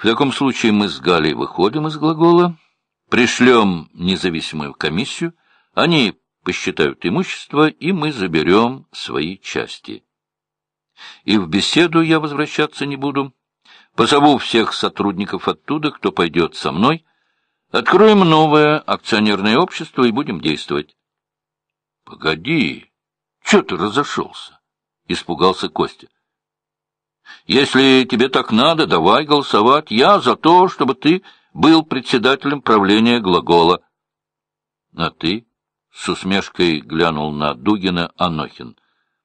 В таком случае мы с Галей выходим из глагола, пришлем независимую комиссию, они посчитают имущество, и мы заберем свои части. И в беседу я возвращаться не буду. Позову всех сотрудников оттуда, кто пойдет со мной. Откроем новое акционерное общество и будем действовать. — Погоди, что ты разошелся? — испугался Костя. — Если тебе так надо, давай голосовать. Я за то, чтобы ты был председателем правления глагола. — А ты? — с усмешкой глянул на Дугина Анохин.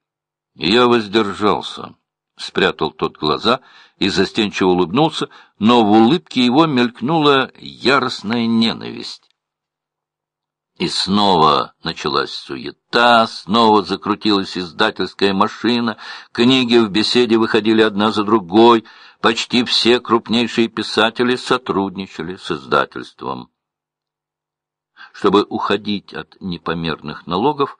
— Я воздержался. Спрятал тот глаза и застенчиво улыбнулся, но в улыбке его мелькнула яростная ненависть. И снова началась суета, снова закрутилась издательская машина, книги в беседе выходили одна за другой, почти все крупнейшие писатели сотрудничали с издательством. Чтобы уходить от непомерных налогов,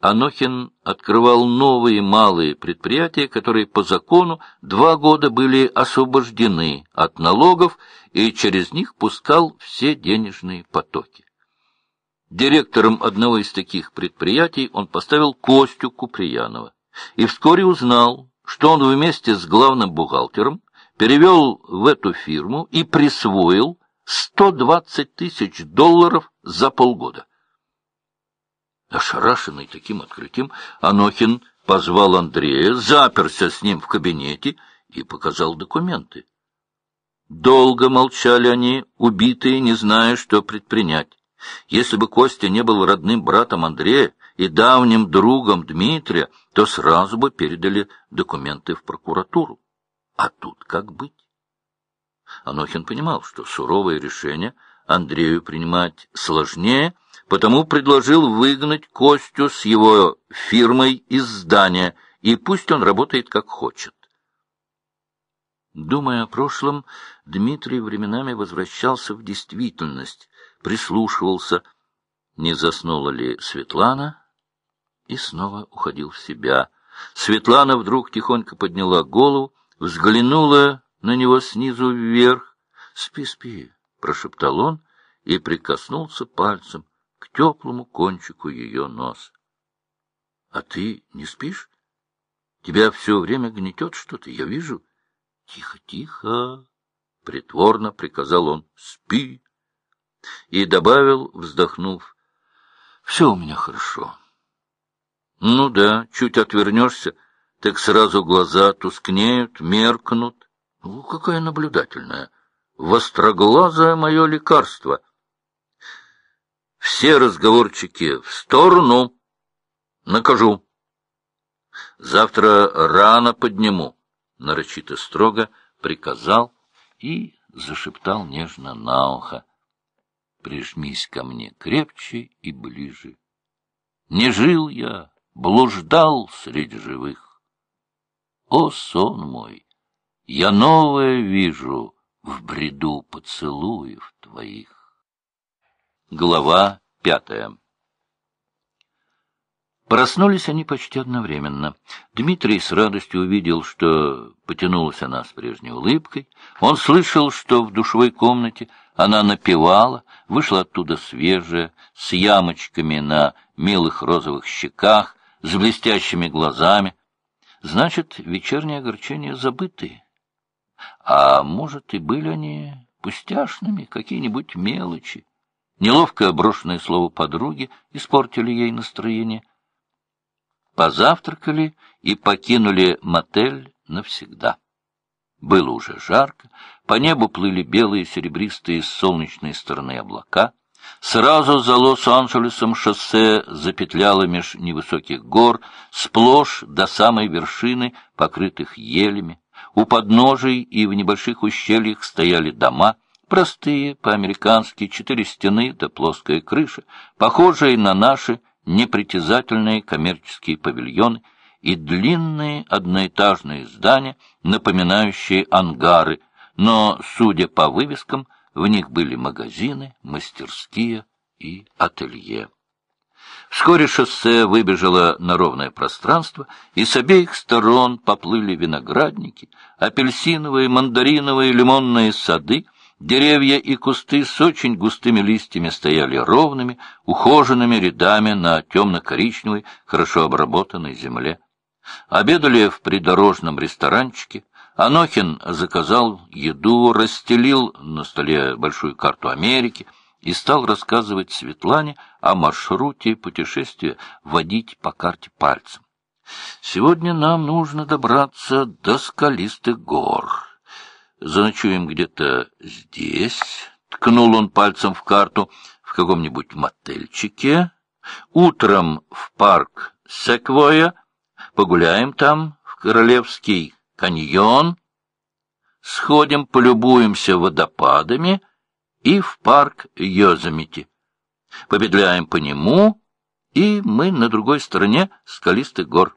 Анохин открывал новые малые предприятия, которые по закону два года были освобождены от налогов и через них пускал все денежные потоки. Директором одного из таких предприятий он поставил Костю Куприянова и вскоре узнал, что он вместе с главным бухгалтером перевел в эту фирму и присвоил 120 тысяч долларов за полгода. Ошарашенный таким открытием, Анохин позвал Андрея, заперся с ним в кабинете и показал документы. Долго молчали они, убитые, не зная, что предпринять. Если бы Костя не был родным братом Андрея и давним другом Дмитрия, то сразу бы передали документы в прокуратуру. А тут как быть? Анохин понимал, что суровое решение Андрею принимать сложнее, потому предложил выгнать Костю с его фирмой из здания, и пусть он работает как хочет. Думая о прошлом, Дмитрий временами возвращался в действительность, прислушивался, не заснула ли Светлана, и снова уходил в себя. Светлана вдруг тихонько подняла голову, взглянула на него снизу вверх. «Спи, спи», — прошептал он и прикоснулся пальцем к теплому кончику ее носа. — А ты не спишь? Тебя все время гнетет что-то, я вижу. Тихо, тихо, — притворно приказал он, — спи и добавил, вздохнув, — Все у меня хорошо. Ну да, чуть отвернешься, так сразу глаза тускнеют, меркнут. Ну, какая наблюдательная. Востроглазое мое лекарство. Все разговорчики в сторону. Накажу. Завтра рано подниму, — нарочито строго приказал и зашептал нежно на ухо прижмись ко мне крепче и ближе. Не жил я, блуждал среди живых. О, сон мой, я новое вижу в бреду поцелуев твоих. Глава пятая Проснулись они почти одновременно. Дмитрий с радостью увидел, что потянулась она с прежней улыбкой. Он слышал, что в душевой комнате она напевала, вышла оттуда свежая, с ямочками на милых розовых щеках, с блестящими глазами. Значит, вечерние огорчения забытые. А может, и были они пустяшными, какие-нибудь мелочи. Неловкое брошенное слово подруги испортили ей настроение — позавтракали и покинули мотель навсегда. Было уже жарко, по небу плыли белые серебристые с солнечной стороны облака. Сразу за Лос-Анджелесом шоссе запетляло меж невысоких гор, сплошь до самой вершины, покрытых елями. У подножий и в небольших ущельях стояли дома, простые, по-американски, четыре стены да плоская крыша, похожие на наши непритязательные коммерческие павильоны и длинные одноэтажные здания, напоминающие ангары, но, судя по вывескам, в них были магазины, мастерские и ателье. Вскоре шоссе выбежало на ровное пространство, и с обеих сторон поплыли виноградники, апельсиновые, мандариновые, лимонные сады, деревья и кусты с очень густыми листьями стояли ровными, ухоженными рядами на темно-коричневой, хорошо обработанной земле. Обедали в придорожном ресторанчике, Анохин заказал еду, расстелил на столе большую карту Америки — и стал рассказывать Светлане о маршруте путешествия, водить по карте пальцем. «Сегодня нам нужно добраться до скалистых гор. Заночуем где-то здесь», — ткнул он пальцем в карту, «в каком-нибудь мотельчике. Утром в парк Секвоя, погуляем там, в Королевский каньон, сходим, полюбуемся водопадами» и в парк Йозамити. Победляем по нему, и мы на другой стороне скалистых гор.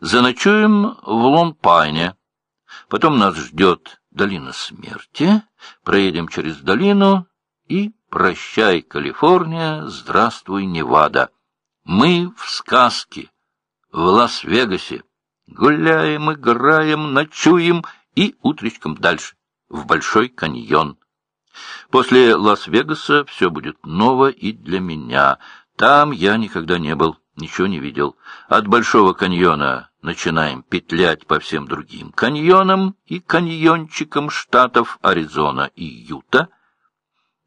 Заночуем в Ломпайне. Потом нас ждет долина смерти. Проедем через долину и прощай, Калифорния, здравствуй, Невада. Мы в сказке, в Лас-Вегасе. Гуляем, играем, ночуем и утречком дальше, в Большой каньон. После Лас-Вегаса все будет ново и для меня. Там я никогда не был, ничего не видел. От Большого каньона начинаем петлять по всем другим каньонам и каньончикам штатов Аризона и Юта.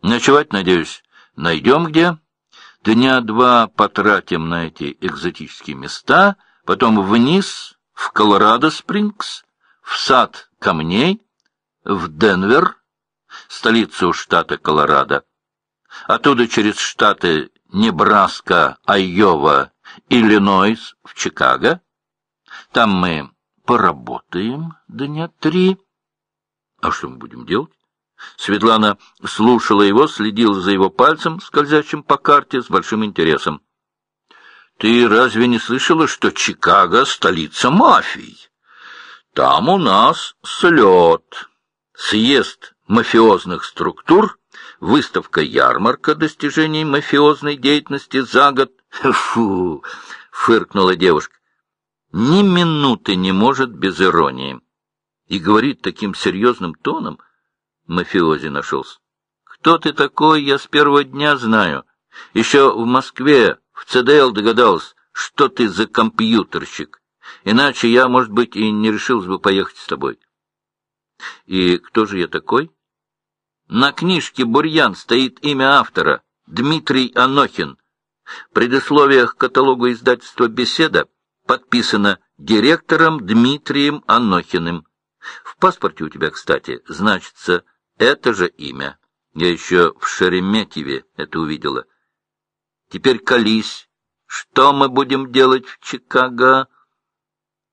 Ночевать, надеюсь, найдем где. Дня два потратим на эти экзотические места, потом вниз, в Колорадо-Спрингс, в сад камней, в Денвер, столицу штата Колорадо. Оттуда через штаты Небраска, Айова, Иллинойс в Чикаго. Там мы поработаем дня три. А что мы будем делать? Светлана слушала его, следила за его пальцем, скользящим по карте, с большим интересом. — Ты разве не слышала, что Чикаго — столица мафий? Там у нас слет, съезд мафиозных структур, выставка-ярмарка достижений мафиозной деятельности за год. Фу! — фыркнула девушка. Ни минуты не может без иронии. И говорит таким серьезным тоном, мафиози нашелся. Кто ты такой, я с первого дня знаю. Еще в Москве, в ЦДЛ догадался, что ты за компьютерщик. Иначе я, может быть, и не решился бы поехать с тобой. И кто же я такой? На книжке «Бурьян» стоит имя автора — Дмитрий Анохин. Предисловие к каталогу издательства «Беседа» подписано директором Дмитрием Анохиным. В паспорте у тебя, кстати, значится это же имя. Я еще в Шереметьеве это увидела. Теперь колись. Что мы будем делать в Чикаго?